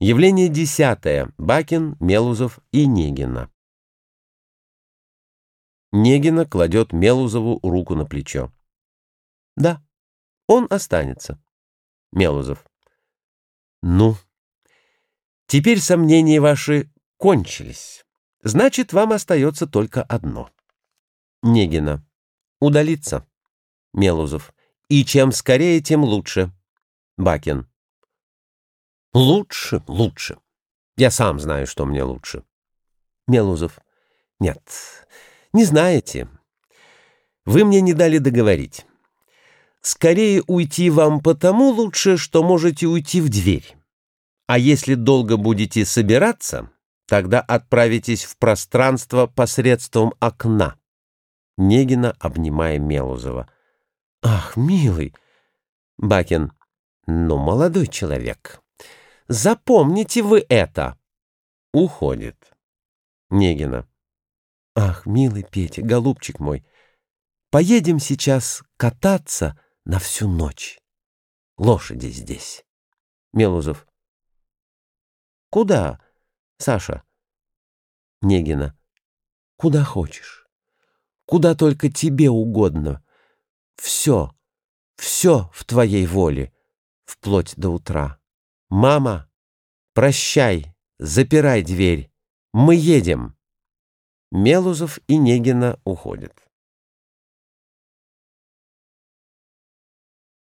Явление десятое. Бакин, Мелузов и Негина. Негина кладет Мелузову руку на плечо. Да, он останется. Мелузов. Ну, теперь сомнения ваши кончились. Значит, вам остается только одно. Негина. Удалиться. Мелузов. И чем скорее, тем лучше. Бакин. Лучше, лучше. Я сам знаю, что мне лучше. Мелузов. Нет, не знаете. Вы мне не дали договорить. Скорее уйти вам потому лучше, что можете уйти в дверь. А если долго будете собираться, тогда отправитесь в пространство посредством окна. Негина, обнимая Мелузова. Ах, милый. Бакин. Ну, молодой человек. Запомните вы это!» Уходит. Негина. «Ах, милый Петя, голубчик мой, поедем сейчас кататься на всю ночь. Лошади здесь». Мелузов. «Куда, Саша?» Негина. «Куда хочешь. Куда только тебе угодно. Все, все в твоей воле, вплоть до утра». «Мама, прощай, запирай дверь, мы едем». Мелузов и Негина уходят.